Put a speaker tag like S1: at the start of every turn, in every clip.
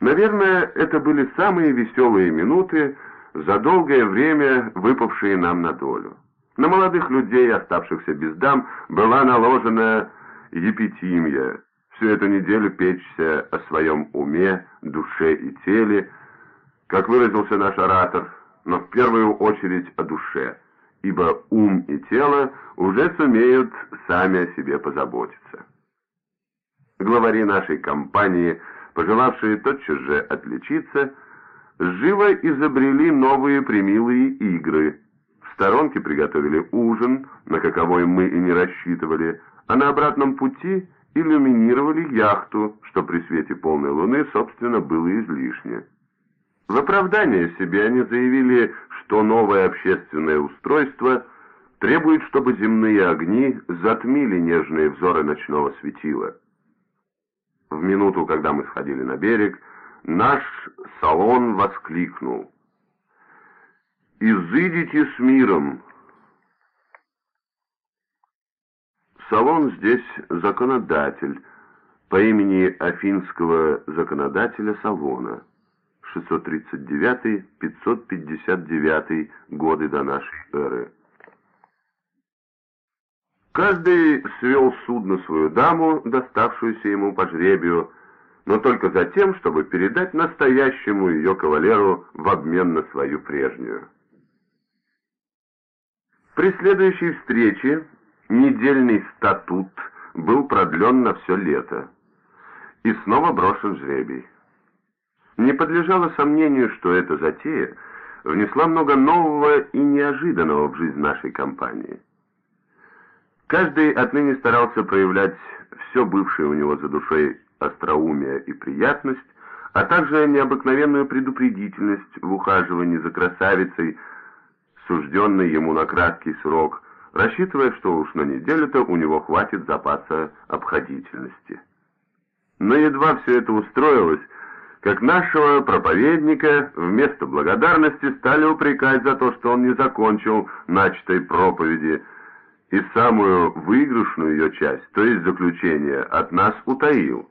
S1: Наверное, это были самые веселые минуты за долгое время выпавшие нам на долю. На молодых людей, оставшихся без дам, была наложена епитимия. Всю эту неделю печься о своем уме, душе и теле, как выразился наш оратор, но в первую очередь о душе, ибо ум и тело уже сумеют сами о себе позаботиться. Главари нашей компании, пожелавшие тотчас же отличиться, живо изобрели новые примилые игры. В сторонке приготовили ужин, на каковой мы и не рассчитывали, а на обратном пути иллюминировали яхту, что при свете полной луны, собственно, было излишне. В оправдание себе они заявили, что новое общественное устройство требует, чтобы земные огни затмили нежные взоры ночного светила. В минуту, когда мы сходили на берег, наш салон воскликнул. «Изыдите с миром!» Салон здесь законодатель, по имени афинского законодателя Салона, 639-559 годы до нашей эры. Каждый свел судно свою даму, доставшуюся ему по жребию, но только за тем, чтобы передать настоящему ее кавалеру в обмен на свою прежнюю. При следующей встрече недельный статут был продлен на все лето, и снова брошен жребий. Не подлежало сомнению, что эта затея внесла много нового и неожиданного в жизнь нашей компании. Каждый отныне старался проявлять все бывшее у него за душой остроумие и приятность, а также необыкновенную предупредительность в ухаживании за красавицей, сужденной ему на краткий срок, рассчитывая, что уж на неделю-то у него хватит запаса обходительности. Но едва все это устроилось, как нашего проповедника вместо благодарности стали упрекать за то, что он не закончил начатой проповеди, и самую выигрышную ее часть, то есть заключение, от нас утаил.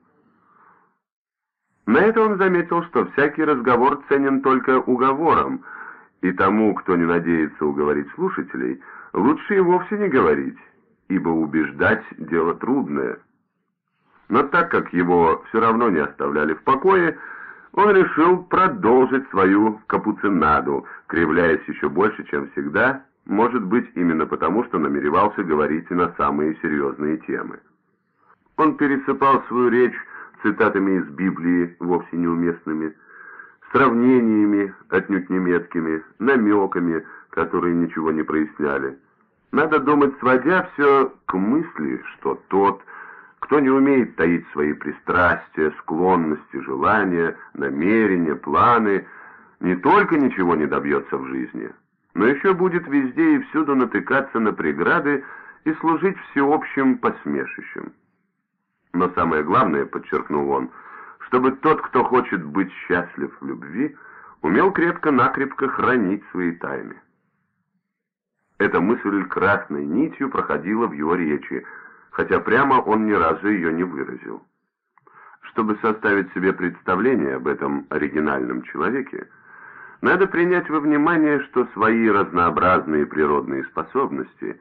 S1: На это он заметил, что всякий разговор ценен только уговором, и тому, кто не надеется уговорить слушателей, лучше и вовсе не говорить, ибо убеждать – дело трудное. Но так как его все равно не оставляли в покое, он решил продолжить свою капуцинаду, кривляясь еще больше, чем всегда, может быть, именно потому, что намеревался говорить на самые серьезные темы. Он пересыпал свою речь цитатами из Библии, вовсе неуместными, сравнениями, отнюдь немецкими, намеками, которые ничего не проясняли. Надо думать, сводя все к мысли, что тот, кто не умеет таить свои пристрастия, склонности, желания, намерения, планы, не только ничего не добьется в жизни, но еще будет везде и всюду натыкаться на преграды и служить всеобщим посмешищем. Но самое главное, подчеркнул он, чтобы тот, кто хочет быть счастлив в любви, умел крепко-накрепко хранить свои тайны. Эта мысль красной нитью проходила в его речи, хотя прямо он ни разу ее не выразил. Чтобы составить себе представление об этом оригинальном человеке, надо принять во внимание, что свои разнообразные природные способности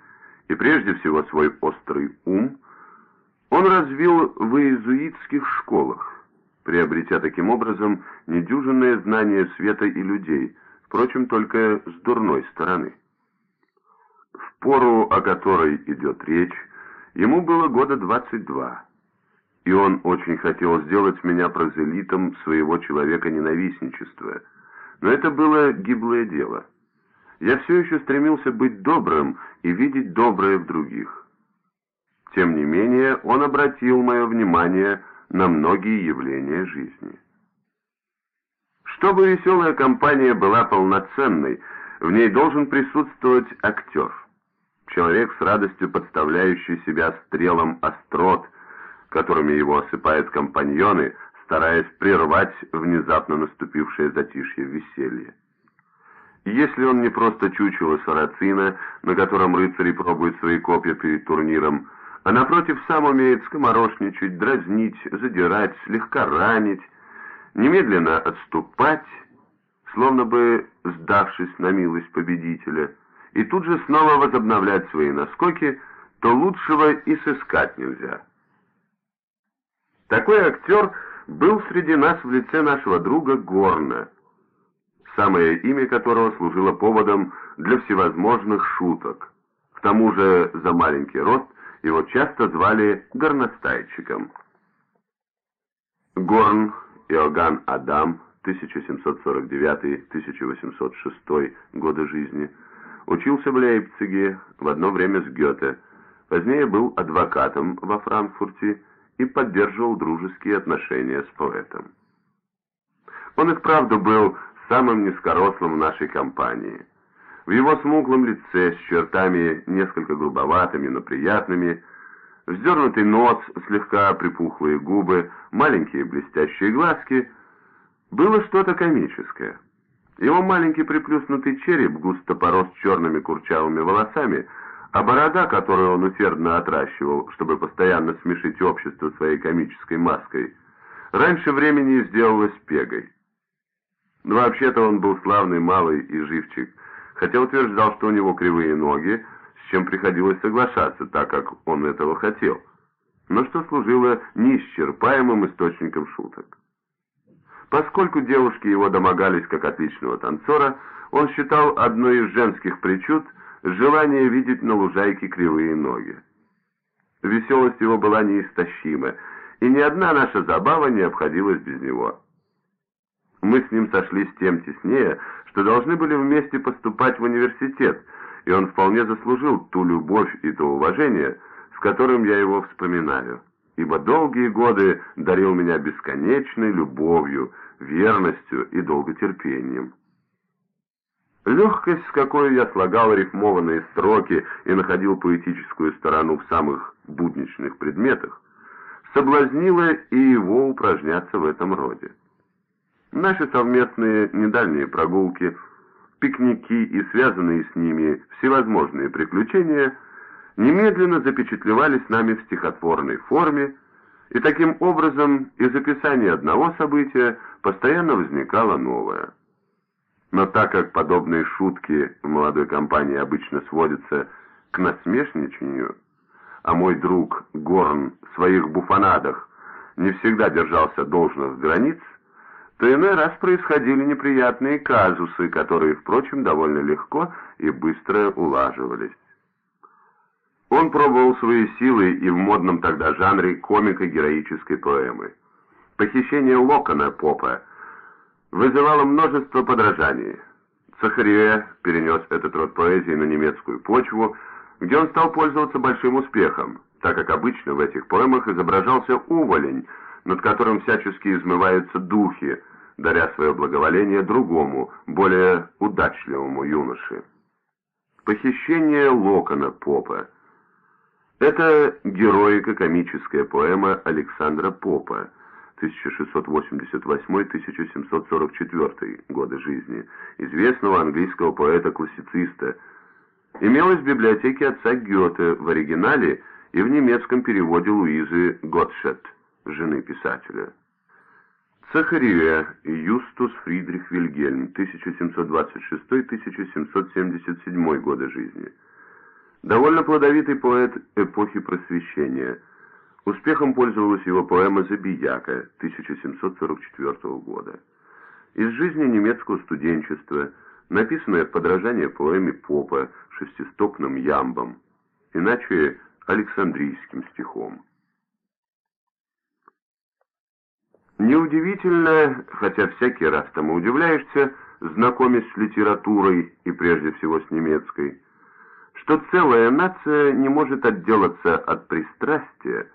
S1: и прежде всего свой острый ум он развил в иезуитских школах, приобретя таким образом недюжинное знание света и людей, впрочем, только с дурной стороны. В пору, о которой идет речь, ему было года 22, и он очень хотел сделать меня прозелитом своего человека-ненавистничества – но это было гиблое дело. Я все еще стремился быть добрым и видеть доброе в других. Тем не менее, он обратил мое внимание на многие явления жизни. Чтобы веселая компания была полноценной, в ней должен присутствовать актер. Человек с радостью подставляющий себя стрелам острот, которыми его осыпают компаньоны – стараясь прервать внезапно наступившее затишье веселья. Если он не просто чучело сарацина, на котором рыцари пробуют свои копья перед турниром, а напротив сам умеет скоморошничать, дразнить, задирать, слегка ранить, немедленно отступать, словно бы сдавшись на милость победителя, и тут же снова возобновлять свои наскоки, то лучшего и сыскать нельзя. Такой актер был среди нас в лице нашего друга Горна, самое имя которого служило поводом для всевозможных шуток. К тому же за маленький рост его часто звали горностайчиком. Горн Иоганн Адам, 1749-1806 годы жизни, учился в Лейпциге в одно время с Гёте, позднее был адвокатом во Франкфурте и поддерживал дружеские отношения с поэтом. Он и вправду был самым низкорослым в нашей компании. В его смуглом лице с чертами несколько грубоватыми, но приятными, вздернутый нос, слегка припухлые губы, маленькие блестящие глазки, было что-то комическое. Его маленький приплюснутый череп густо порос черными курчавыми волосами, а борода, которую он усердно отращивал, чтобы постоянно смешить общество своей комической маской, раньше времени сделалась пегой. Но вообще-то он был славный малый и живчик, хотя утверждал, что у него кривые ноги, с чем приходилось соглашаться, так как он этого хотел, но что служило неисчерпаемым источником шуток. Поскольку девушки его домогались как отличного танцора, он считал одной из женских причуд – желание видеть на лужайке кривые ноги. Веселость его была неистощима, и ни одна наша забава не обходилась без него. Мы с ним сошлись тем теснее, что должны были вместе поступать в университет, и он вполне заслужил ту любовь и то уважение, с которым я его вспоминаю, ибо долгие годы дарил меня бесконечной любовью, верностью и долготерпением. Легкость, с какой я слагал рифмованные строки и находил поэтическую сторону в самых будничных предметах, соблазнила и его упражняться в этом роде. Наши совместные недальние прогулки, пикники и связанные с ними всевозможные приключения немедленно запечатлевались нами в стихотворной форме, и таким образом из описания одного события постоянно возникало новое. Но так как подобные шутки в молодой компании обычно сводятся к насмешничанию, а мой друг Горн в своих буфонадах не всегда держался должных границ, то иной раз происходили неприятные казусы, которые, впрочем, довольно легко и быстро улаживались. Он пробовал свои силы и в модном тогда жанре комико-героической поэмы. Похищение Локона Попа вызывало множество подражаний. Сахарие перенес этот род поэзии на немецкую почву, где он стал пользоваться большим успехом, так как обычно в этих поэмах изображался уволень, над которым всячески измываются духи, даря свое благоволение другому, более удачливому юноше. Похищение Локона Попа Это героико-комическая поэма Александра Попа, 1688-1744 годы жизни, известного английского поэта-классициста, имелась в библиотеке отца Гёте в оригинале и в немецком переводе Луизы Готшет, жены писателя. Цахария Юстус Фридрих Вильгельм, 1726-1777 годы жизни. Довольно плодовитый поэт эпохи Просвещения – Успехом пользовалась его поэма «Забияка» 1744 года. Из жизни немецкого студенчества, написанная в подражание поэме Попа шестистопным ямбом, иначе Александрийским стихом. Неудивительно, хотя всякий раз тому удивляешься, знакомясь с литературой и прежде всего с немецкой, что целая нация не может отделаться от пристрастия,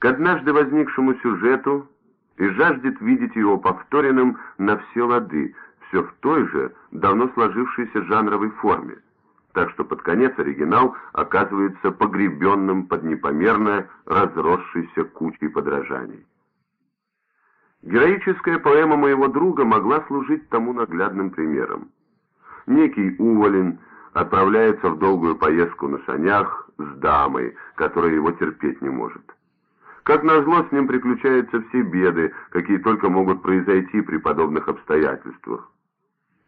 S1: к однажды возникшему сюжету и жаждет видеть его повторенным на все лады, все в той же, давно сложившейся жанровой форме. Так что под конец оригинал оказывается погребенным под непомерно разросшейся кучей подражаний. Героическая поэма моего друга могла служить тому наглядным примером. Некий Уволин отправляется в долгую поездку на санях с дамой, которая его терпеть не может. Как назло, с ним приключаются все беды, какие только могут произойти при подобных обстоятельствах.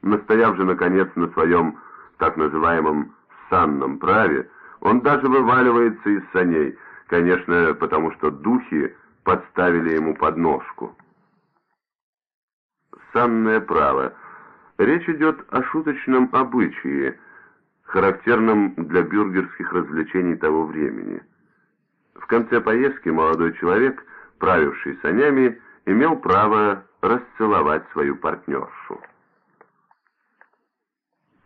S1: Настояв же, наконец, на своем так называемом «санном праве», он даже вываливается из саней, конечно, потому что духи подставили ему подножку. Санное право. Речь идет о шуточном обычае, характерном для бюргерских развлечений того времени. В конце поездки молодой человек, правивший санями, имел право расцеловать свою партнершу.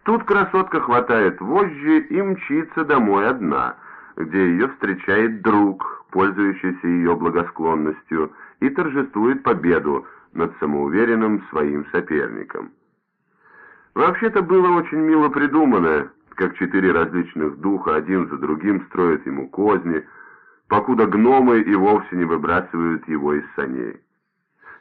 S1: Тут красотка хватает вожжи и мчится домой одна, где ее встречает друг, пользующийся ее благосклонностью, и торжествует победу над самоуверенным своим соперником. Вообще-то было очень мило придумано, как четыре различных духа один за другим строят ему козни, покуда гномы и вовсе не выбрасывают его из саней.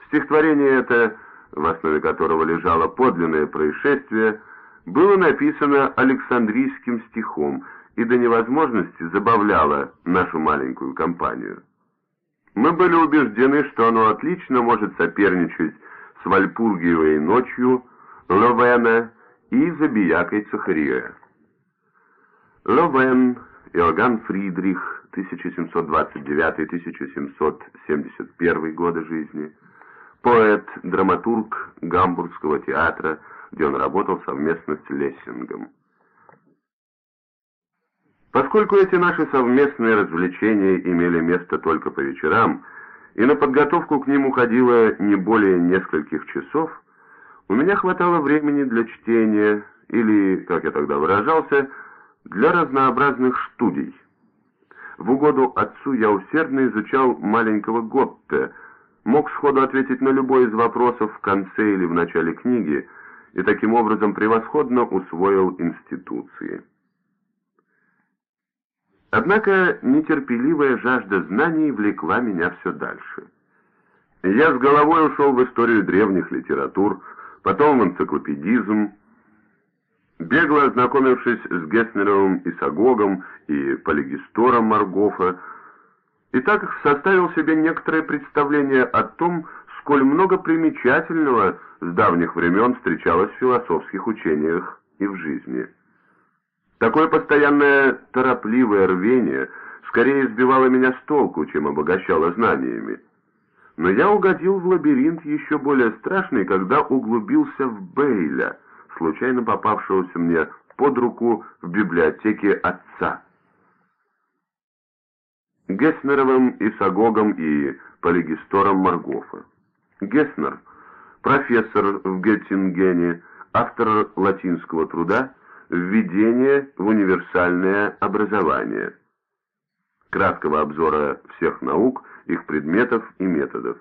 S1: Стихотворение это, в основе которого лежало подлинное происшествие, было написано Александрийским стихом и до невозможности забавляло нашу маленькую компанию. Мы были убеждены, что оно отлично может соперничать с Вальпургиевой ночью, Ловена и Забиякой Цахариэ. Ловен, Иоганн Фридрих, 1729-1771 годы жизни, поэт, драматург Гамбургского театра, где он работал совместно с Лессингом. Поскольку эти наши совместные развлечения имели место только по вечерам, и на подготовку к ним уходило не более нескольких часов, у меня хватало времени для чтения, или, как я тогда выражался, для разнообразных студий. В угоду отцу я усердно изучал маленького Готте, мог сходу ответить на любой из вопросов в конце или в начале книги, и таким образом превосходно усвоил институции. Однако нетерпеливая жажда знаний влекла меня все дальше. Я с головой ушел в историю древних литератур, потом в энциклопедизм, бегло ознакомившись с Геснеровым Исагогом и Полигистором Маргофа, и так составил себе некоторое представление о том, сколь много примечательного с давних времен встречалось в философских учениях и в жизни. Такое постоянное торопливое рвение скорее сбивало меня с толку, чем обогащало знаниями. Но я угодил в лабиринт еще более страшный, когда углубился в Бейля, случайно попавшегося мне под руку в библиотеке отца. Геснеровым, Исагогом и Полигистором Маргофа. Геснер, профессор в Геттингене, автор латинского труда «Введение в универсальное образование», краткого обзора всех наук, их предметов и методов.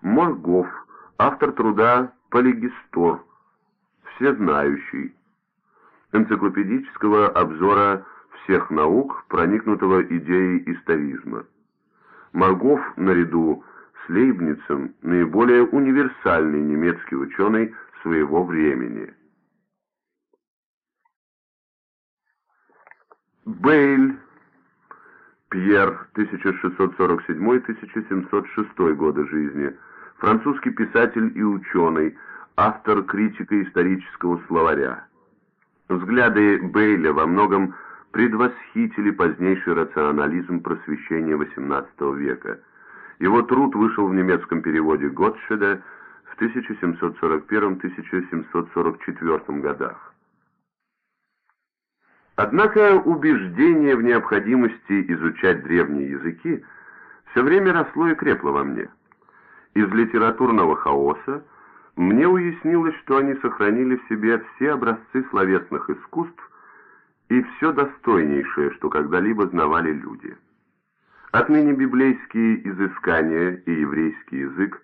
S1: Моргов, автор труда «Полигистор», всезнающий, энциклопедического обзора всех наук, проникнутого идеей историзма. Моргов, наряду с Лейбницем, наиболее универсальный немецкий ученый своего времени – Бейль, Пьер, 1647-1706 годы жизни, французский писатель и ученый, автор критико-исторического словаря. Взгляды Бейля во многом предвосхитили позднейший рационализм просвещения XVIII века. Его труд вышел в немецком переводе Готшеда в 1741-1744 годах. Однако убеждение в необходимости изучать древние языки все время росло и крепло во мне. Из литературного хаоса мне уяснилось, что они сохранили в себе все образцы словесных искусств и все достойнейшее, что когда-либо знавали люди. Отныне библейские изыскания и еврейский язык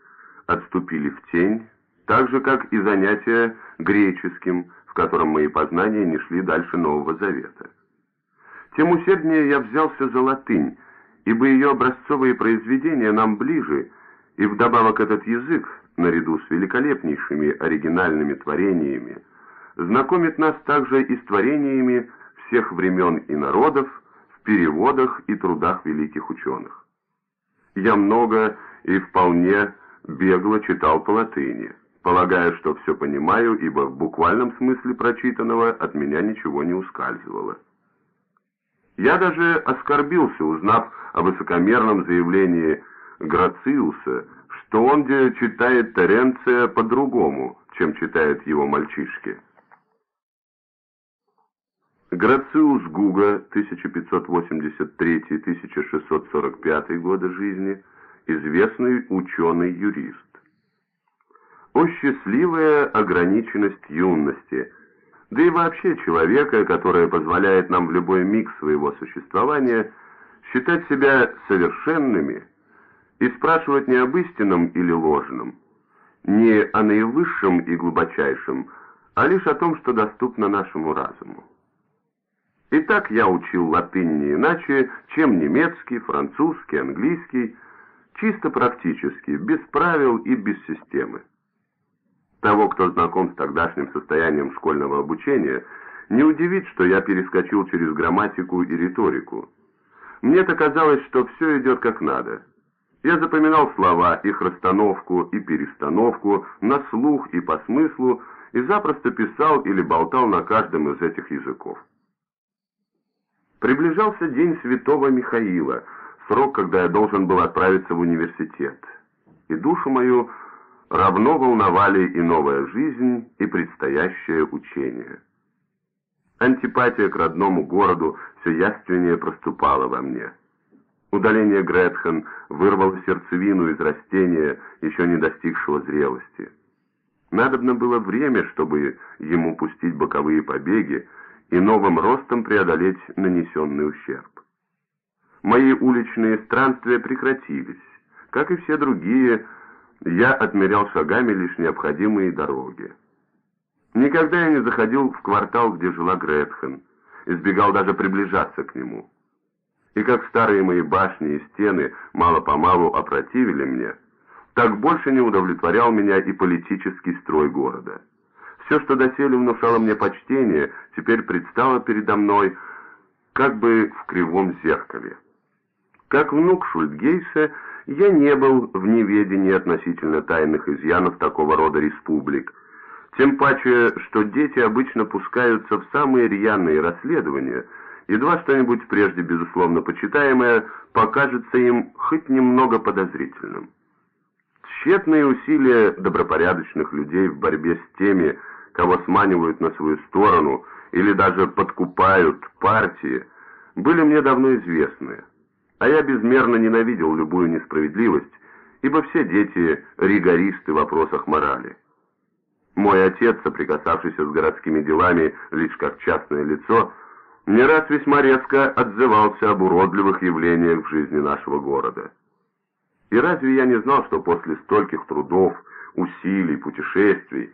S1: отступили в тень, так же, как и занятия греческим, в котором мои познания не шли дальше Нового Завета. Тем усерднее я взялся за латынь, ибо ее образцовые произведения нам ближе, и вдобавок этот язык, наряду с великолепнейшими оригинальными творениями, знакомит нас также и с творениями всех времен и народов в переводах и трудах великих ученых. Я много и вполне бегло читал по латыни, полагая, что все понимаю, ибо в буквальном смысле прочитанного от меня ничего не ускальзывало. Я даже оскорбился, узнав о высокомерном заявлении Грациуса, что он где читает Теренция по-другому, чем читают его мальчишки. Грациус Гуга, 1583-1645 годы жизни, известный ученый-юрист. О счастливая ограниченность юности, да и вообще человека, которая позволяет нам в любой миг своего существования считать себя совершенными и спрашивать не об истинном или ложном, не о наивысшем и глубочайшем, а лишь о том, что доступно нашему разуму. Итак, я учил латынь не иначе, чем немецкий, французский, английский, чисто практически, без правил и без системы. Того, кто знаком с тогдашним состоянием школьного обучения, не удивит, что я перескочил через грамматику и риторику. Мне-то казалось, что все идет как надо. Я запоминал слова, их расстановку и перестановку, на слух и по смыслу, и запросто писал или болтал на каждом из этих языков. Приближался день святого Михаила, срок, когда я должен был отправиться в университет. И душу мою равно волновали и новая жизнь, и предстоящее учение. Антипатия к родному городу все яственнее проступала во мне. Удаление Гретхен вырвало сердцевину из растения, еще не достигшего зрелости. Надобно было время, чтобы ему пустить боковые побеги, и новым ростом преодолеть нанесенный ущерб. Мои уличные странствия прекратились. Как и все другие, я отмерял шагами лишь необходимые дороги. Никогда я не заходил в квартал, где жила Гретхен, избегал даже приближаться к нему. И как старые мои башни и стены мало-помалу опротивили мне, так больше не удовлетворял меня и политический строй города. Все, что доселе внушало мне почтение, теперь предстало передо мной как бы в кривом зеркале. Как внук Шульдгейса, я не был в неведении относительно тайных изъянов такого рода республик, тем паче, что дети обычно пускаются в самые рьяные расследования, едва что-нибудь прежде безусловно почитаемое покажется им хоть немного подозрительным. Тщетные усилия добропорядочных людей в борьбе с теми, кого сманивают на свою сторону или даже подкупают партии, были мне давно известны, а я безмерно ненавидел любую несправедливость, ибо все дети — ригористы в вопросах морали. Мой отец, соприкасавшийся с городскими делами лишь как частное лицо, не раз весьма резко отзывался об уродливых явлениях в жизни нашего города. И разве я не знал, что после стольких трудов, усилий, путешествий,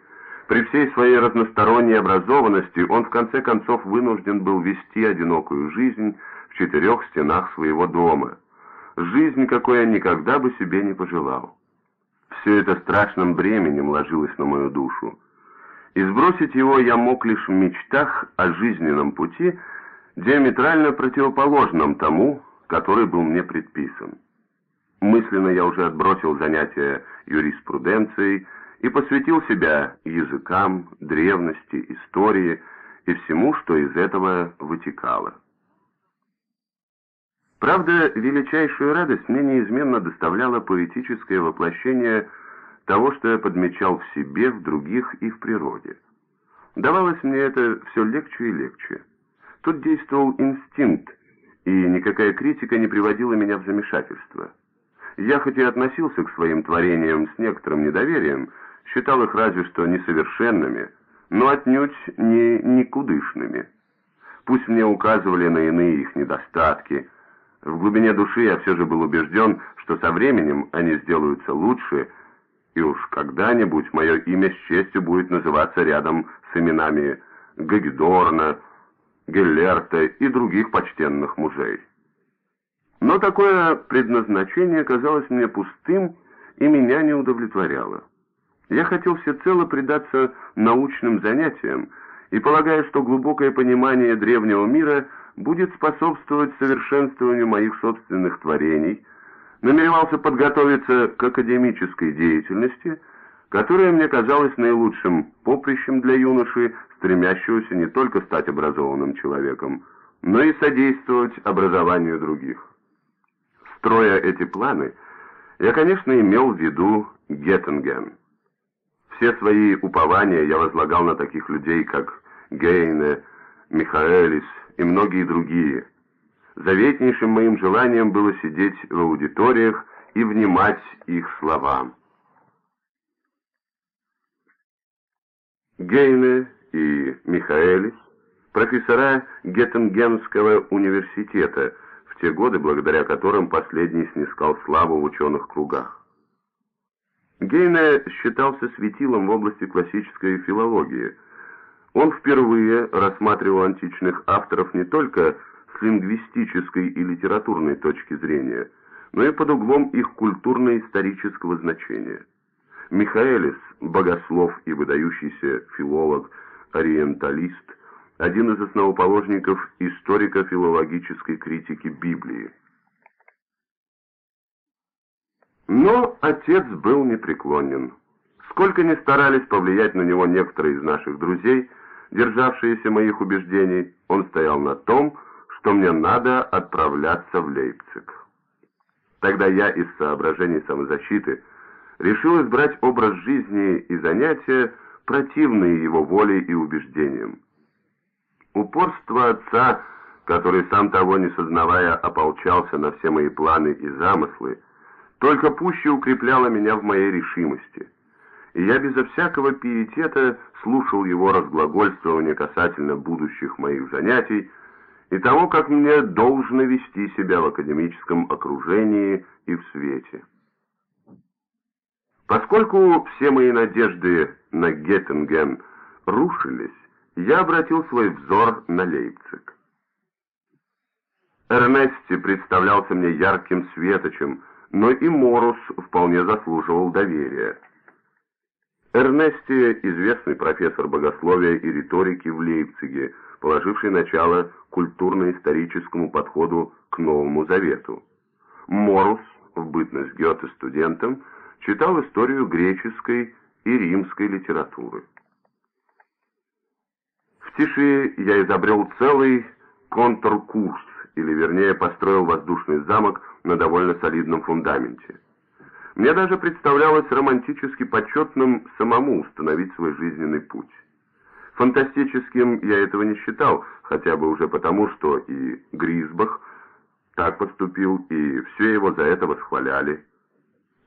S1: при всей своей разносторонней образованности он в конце концов вынужден был вести одинокую жизнь в четырех стенах своего дома. Жизнь, какой я никогда бы себе не пожелал. Все это страшным бременем ложилось на мою душу. И сбросить его я мог лишь в мечтах о жизненном пути, диаметрально противоположном тому, который был мне предписан. Мысленно я уже отбросил занятия юриспруденцией, и посвятил себя языкам, древности, истории и всему, что из этого вытекало. Правда, величайшую радость мне неизменно доставляло поэтическое воплощение того, что я подмечал в себе, в других и в природе. Давалось мне это все легче и легче. Тут действовал инстинкт, и никакая критика не приводила меня в замешательство. Я хоть и относился к своим творениям с некоторым недоверием, считал их разве что несовершенными, но отнюдь не никудышными. Пусть мне указывали на иные их недостатки, в глубине души я все же был убежден, что со временем они сделаются лучше, и уж когда-нибудь мое имя с честью будет называться рядом с именами Гагедорна, Геллерта и других почтенных мужей. Но такое предназначение казалось мне пустым и меня не удовлетворяло. Я хотел всецело предаться научным занятиям и полагаю, что глубокое понимание древнего мира будет способствовать совершенствованию моих собственных творений, намеревался подготовиться к академической деятельности, которая мне казалась наилучшим поприщем для юноши, стремящегося не только стать образованным человеком, но и содействовать образованию других. Строя эти планы, я, конечно, имел в виду Геттинген. Все свои упования я возлагал на таких людей, как Гейне, Михаэлис и многие другие. Заветнейшим моим желанием было сидеть в аудиториях и внимать их словам. Гейне и Михаэлис, профессора Геттингенского университета, в те годы, благодаря которым последний снискал славу в ученых кругах. Гейне считался светилом в области классической филологии. Он впервые рассматривал античных авторов не только с лингвистической и литературной точки зрения, но и под углом их культурно-исторического значения. Михаэлис, богослов и выдающийся филолог, ориенталист, один из основоположников историко-филологической критики Библии. Но отец был непреклонен. Сколько ни старались повлиять на него некоторые из наших друзей, державшиеся моих убеждений, он стоял на том, что мне надо отправляться в Лейпциг. Тогда я из соображений самозащиты решил избрать образ жизни и занятия, противные его воле и убеждениям. Упорство отца, который сам того не сознавая ополчался на все мои планы и замыслы, только пуще укрепляло меня в моей решимости. И я безо всякого пиетета слушал его разглагольствование касательно будущих моих занятий и того, как мне должно вести себя в академическом окружении и в свете. Поскольку все мои надежды на Геттинген рушились, я обратил свой взор на Лейпциг. Эрнести представлялся мне ярким светочем, но и Морус вполне заслуживал доверия. Эрнести – известный профессор богословия и риторики в Лейпциге, положивший начало культурно-историческому подходу к Новому Завету. Морус, в бытность Гёте студентом, читал историю греческой и римской литературы. В тиши я изобрел целый контркурс, или вернее построил воздушный замок на довольно солидном фундаменте. Мне даже представлялось романтически почетным самому установить свой жизненный путь. Фантастическим я этого не считал, хотя бы уже потому, что и Гризбах так поступил, и все его за это восхваляли.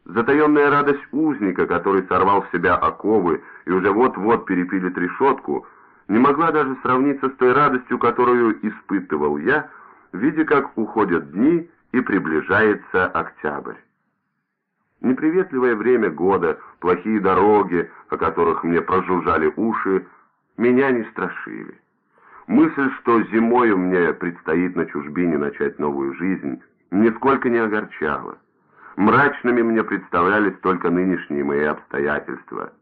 S1: Затаенная радость узника, который сорвал с себя оковы и уже вот-вот перепилит решетку, не могла даже сравниться с той радостью, которую испытывал я, видя, как уходят дни и приближается октябрь. Неприветливое время года, плохие дороги, о которых мне прожужжали уши, меня не страшили. Мысль, что зимою мне предстоит на чужбине начать новую жизнь, нисколько не огорчала. Мрачными мне представлялись только нынешние мои обстоятельства,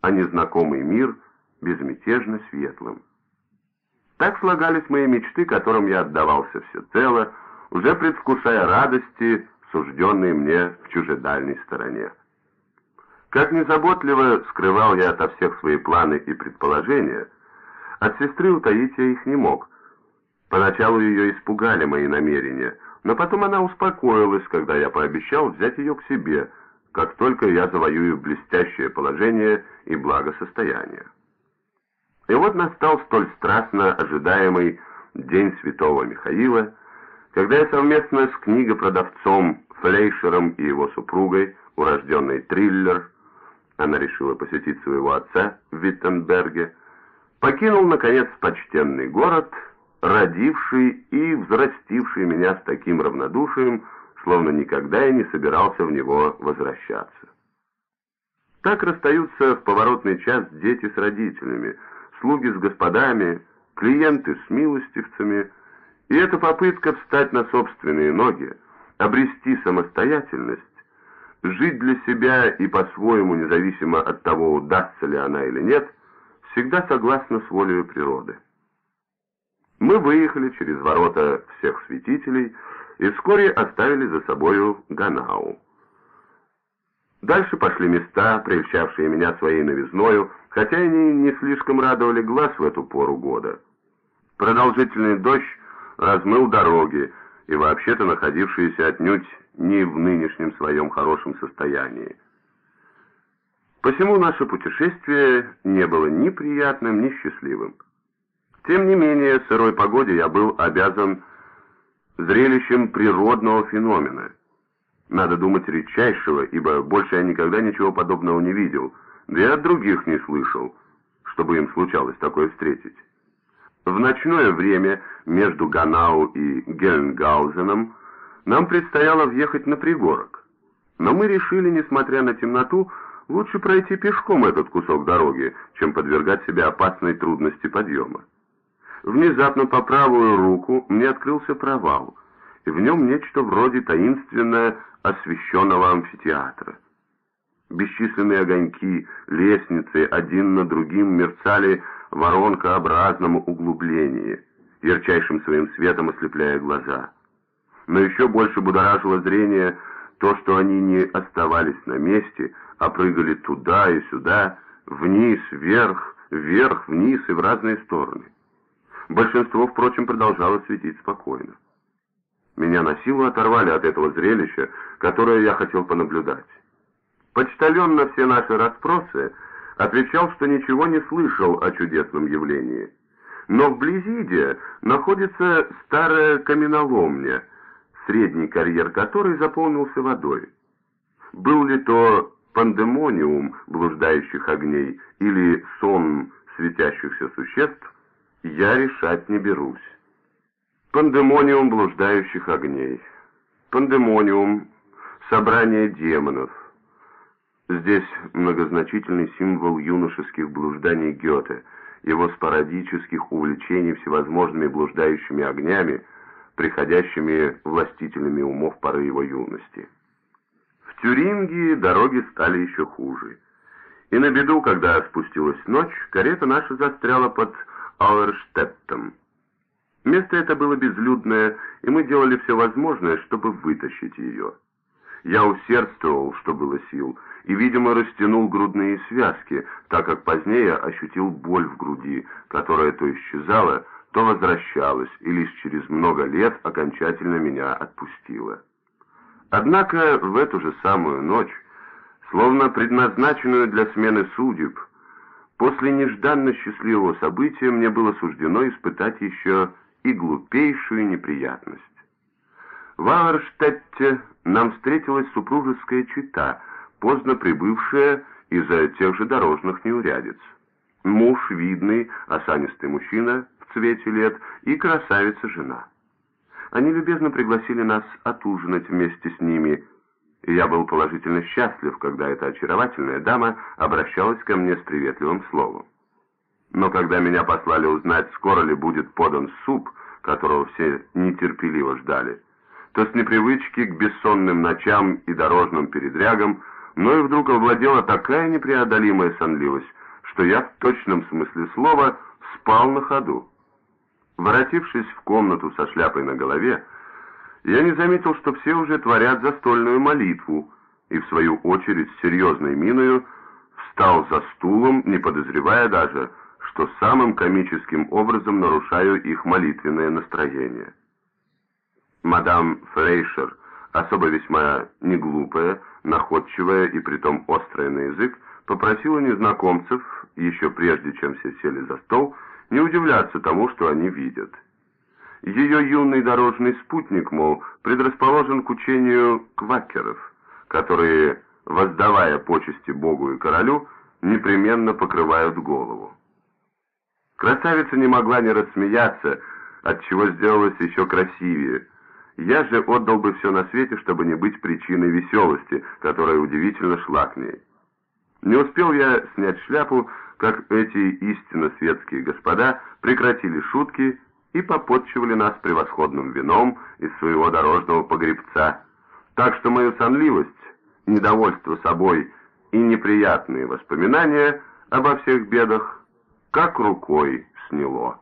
S1: а незнакомый мир безмятежно светлым. Так слагались мои мечты, которым я отдавался всецело, уже предвкушая радости, сужденные мне в чужедальней стороне. Как незаботливо скрывал я ото всех свои планы и предположения, от сестры утаить я их не мог. Поначалу ее испугали мои намерения, но потом она успокоилась, когда я пообещал взять ее к себе, как только я завоюю блестящее положение и благосостояние. И вот настал столь страстно ожидаемый День Святого Михаила, когда я совместно с книгопродавцом Флейшером и его супругой, урожденной Триллер, она решила посетить своего отца в Виттенберге, покинул, наконец, почтенный город, родивший и взрастивший меня с таким равнодушием, словно никогда я не собирался в него возвращаться. Так расстаются в поворотный час дети с родителями, слуги с господами, клиенты с милостивцами, и эта попытка встать на собственные ноги, обрести самостоятельность, жить для себя и по-своему, независимо от того, удастся ли она или нет, всегда согласна с волей природы. Мы выехали через ворота всех святителей, и вскоре оставили за собою Ганау. Дальше пошли места, прельщавшие меня своей новизною, хотя они не слишком радовали глаз в эту пору года. Продолжительный дождь размыл дороги, и вообще-то находившиеся отнюдь не в нынешнем своем хорошем состоянии. Посему наше путешествие не было ни приятным, ни счастливым. Тем не менее, в сырой погоде я был обязан зрелищем природного феномена. Надо думать редчайшего, ибо больше я никогда ничего подобного не видел, да и от других не слышал, чтобы им случалось такое встретить. В ночное время между Ганау и Гельнгаузеном нам предстояло въехать на пригорок. Но мы решили, несмотря на темноту, лучше пройти пешком этот кусок дороги, чем подвергать себя опасной трудности подъема. Внезапно по правую руку мне открылся провал, и в нем нечто вроде таинственно освещенного амфитеатра. Бесчисленные огоньки, лестницы один на другим мерцали воронкообразном углублении, ярчайшим своим светом ослепляя глаза. Но еще больше будоражило зрение то, что они не оставались на месте, а прыгали туда и сюда, вниз, вверх, вверх, вниз и в разные стороны. Большинство, впрочем, продолжало светить спокойно. Меня на силу оторвали от этого зрелища, которое я хотел понаблюдать. Почтальон на все наши расспросы отвечал, что ничего не слышал о чудесном явлении. Но вблизи где находится старая каменоломня, средний карьер которой заполнился водой. Был ли то пандемониум блуждающих огней или сон светящихся существ, я решать не берусь. Пандемониум блуждающих огней. Пандемониум — собрание демонов — Здесь многозначительный символ юношеских блужданий Гёте, его спорадических увлечений всевозможными блуждающими огнями, приходящими властителями умов поры его юности. В Тюрингии дороги стали еще хуже. И на беду, когда спустилась ночь, карета наша застряла под Ауэрштеттом. Место это было безлюдное, и мы делали все возможное, чтобы вытащить ее. Я усердствовал, что было сил, и, видимо, растянул грудные связки, так как позднее ощутил боль в груди, которая то исчезала, то возвращалась, и лишь через много лет окончательно меня отпустила. Однако в эту же самую ночь, словно предназначенную для смены судеб, после нежданно счастливого события мне было суждено испытать еще и глупейшую неприятность. В Ауэрштетте нам встретилась супружеская чита — поздно прибывшая из-за тех же дорожных неурядиц. Муж видный, осанистый мужчина в цвете лет и красавица-жена. Они любезно пригласили нас отужинать вместе с ними, я был положительно счастлив, когда эта очаровательная дама обращалась ко мне с приветливым словом. Но когда меня послали узнать, скоро ли будет подан суп, которого все нетерпеливо ждали, то с непривычки к бессонным ночам и дорожным передрягам но и вдруг овладела такая непреодолимая сонливость, что я в точном смысле слова спал на ходу. Воротившись в комнату со шляпой на голове, я не заметил, что все уже творят застольную молитву, и в свою очередь с серьезной миною встал за стулом, не подозревая даже, что самым комическим образом нарушаю их молитвенное настроение. Мадам Фрейшер, особо весьма неглупая, находчивая и притом острая на язык, попросила незнакомцев, еще прежде чем все сели за стол, не удивляться тому, что они видят. Ее юный дорожный спутник, мол, предрасположен к учению квакеров, которые, воздавая почести Богу и королю, непременно покрывают голову. Красавица не могла не рассмеяться, отчего сделалась еще красивее – я же отдал бы все на свете, чтобы не быть причиной веселости, которая удивительно шла к ней. Не успел я снять шляпу, как эти истинно светские господа прекратили шутки и попотчевали нас превосходным вином из своего дорожного погребца. Так что мою сонливость, недовольство собой и неприятные воспоминания обо всех бедах как рукой сняло.